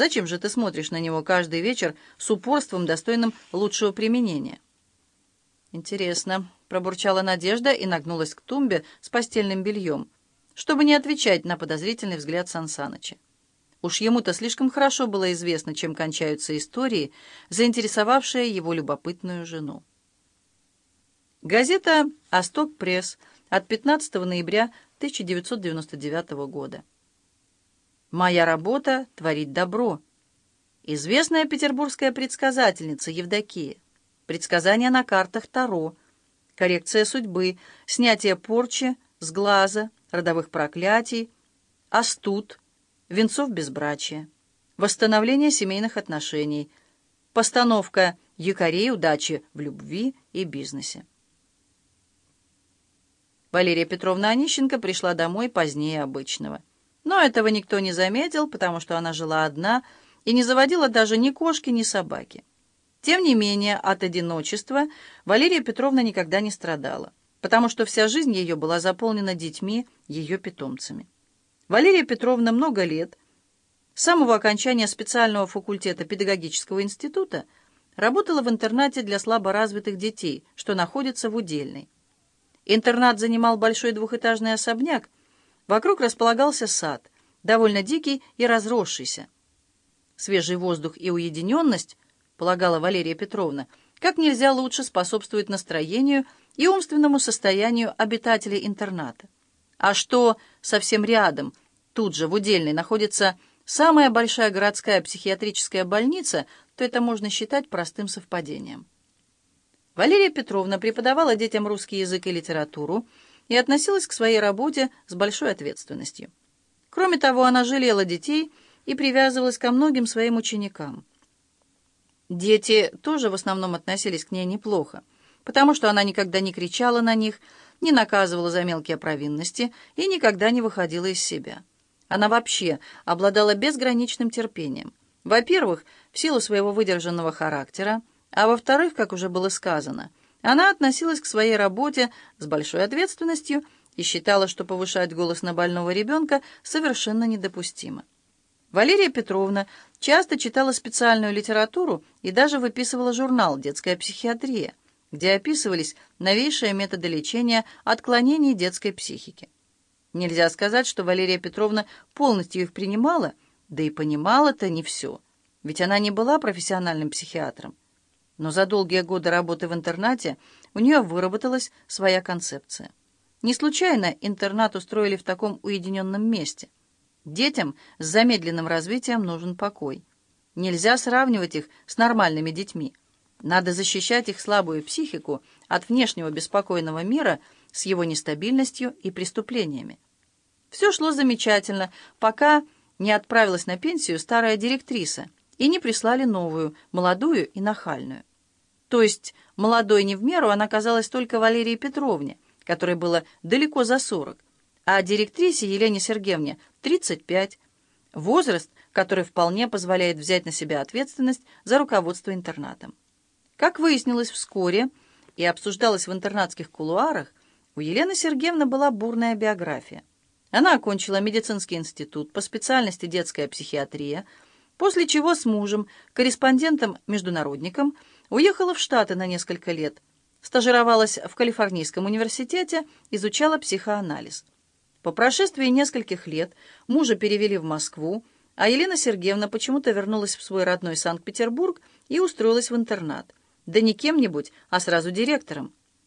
Зачем же ты смотришь на него каждый вечер с упорством, достойным лучшего применения?» «Интересно», — пробурчала Надежда и нагнулась к тумбе с постельным бельем, чтобы не отвечать на подозрительный взгляд Сансаныча. Уж ему-то слишком хорошо было известно, чем кончаются истории, заинтересовавшие его любопытную жену. Газета «Осток пресс» от 15 ноября 1999 года. «Моя работа — творить добро». Известная петербургская предсказательница Евдокия. Предсказания на картах Таро. Коррекция судьбы. Снятие порчи с глаза, родовых проклятий, остуд, венцов безбрачия, восстановление семейных отношений, постановка якорей удачи в любви и бизнесе. Валерия Петровна Онищенко пришла домой позднее обычного. Но этого никто не заметил, потому что она жила одна и не заводила даже ни кошки, ни собаки. Тем не менее, от одиночества Валерия Петровна никогда не страдала, потому что вся жизнь ее была заполнена детьми, ее питомцами. Валерия Петровна много лет, с самого окончания специального факультета педагогического института, работала в интернате для слаборазвитых детей, что находится в Удельной. Интернат занимал большой двухэтажный особняк, вокруг располагался сад, довольно дикий и разросшийся. Свежий воздух и уединенность, полагала Валерия Петровна, как нельзя лучше способствует настроению и умственному состоянию обитателей интерната. А что совсем рядом, тут же в Удельной, находится самая большая городская психиатрическая больница, то это можно считать простым совпадением. Валерия Петровна преподавала детям русский язык и литературу и относилась к своей работе с большой ответственностью. Кроме того, она жалела детей и привязывалась ко многим своим ученикам. Дети тоже в основном относились к ней неплохо, потому что она никогда не кричала на них, не наказывала за мелкие провинности и никогда не выходила из себя. Она вообще обладала безграничным терпением. Во-первых, в силу своего выдержанного характера, а во-вторых, как уже было сказано, она относилась к своей работе с большой ответственностью и считала, что повышать голос на больного ребенка совершенно недопустимо. Валерия Петровна часто читала специальную литературу и даже выписывала журнал «Детская психиатрия», где описывались новейшие методы лечения отклонений детской психики. Нельзя сказать, что Валерия Петровна полностью их принимала, да и понимала-то не все, ведь она не была профессиональным психиатром. Но за долгие годы работы в интернате у нее выработалась своя концепция. Не случайно интернат устроили в таком уединенном месте. Детям с замедленным развитием нужен покой. Нельзя сравнивать их с нормальными детьми. Надо защищать их слабую психику от внешнего беспокойного мира с его нестабильностью и преступлениями. Все шло замечательно, пока не отправилась на пенсию старая директриса и не прислали новую, молодую и нахальную. То есть молодой не в меру она казалась только Валерии Петровне, которой было далеко за сорок, а директрисе Елене Сергеевне 35, возраст, который вполне позволяет взять на себя ответственность за руководство интернатом. Как выяснилось вскоре и обсуждалось в интернатских кулуарах, у Елены Сергеевны была бурная биография. Она окончила медицинский институт по специальности детская психиатрия, после чего с мужем, корреспондентом-международником, уехала в Штаты на несколько лет, стажировалась в Калифорнийском университете, изучала психоанализ. По прошествии нескольких лет мужа перевели в Москву, а Елена Сергеевна почему-то вернулась в свой родной Санкт-Петербург и устроилась в интернат. Да не кем-нибудь, а сразу директором.